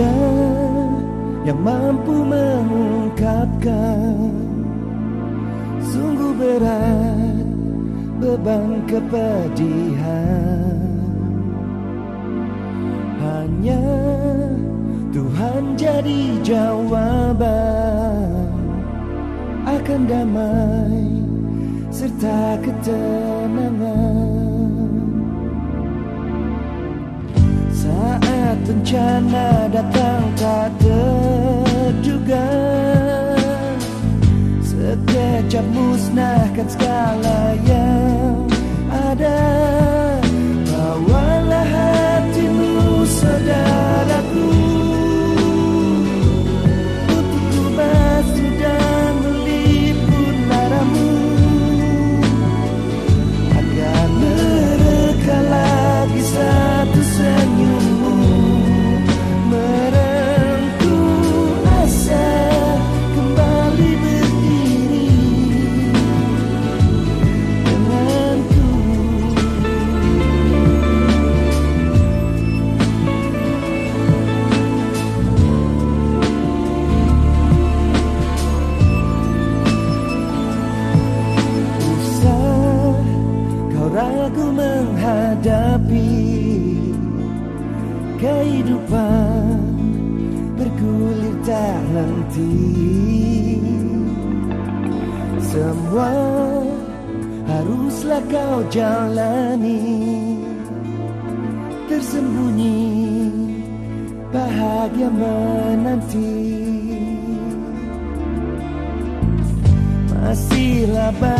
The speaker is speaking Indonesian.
ada yang mampu mengungkapkan. Sungguh berat beban kepedihan. Hanya Tuhan jadi jawaban. Akan damai serta ketenangan ragu menghadapi kehidupan bergulir tak henti. Semua haruslah kau jalani Tersembunyi bahagia menanti. Masihlah kau